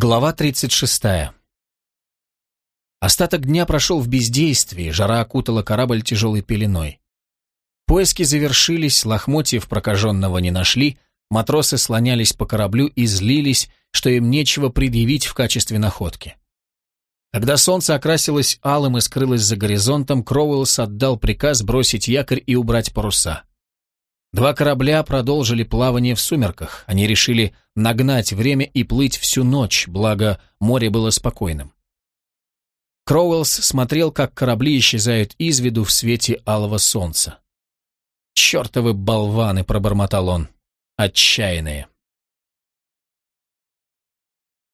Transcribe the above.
Глава 36. Остаток дня прошел в бездействии, жара окутала корабль тяжелой пеленой. Поиски завершились, лохмотьев прокаженного не нашли, матросы слонялись по кораблю и злились, что им нечего предъявить в качестве находки. Когда солнце окрасилось алым и скрылось за горизонтом, Кроуэллс отдал приказ бросить якорь и убрать паруса. Два корабля продолжили плавание в сумерках. Они решили нагнать время и плыть всю ночь, благо море было спокойным. Кроуэллс смотрел, как корабли исчезают из виду в свете алого солнца. «Чертовы болваны!» — пробормотал он. «Отчаянные!»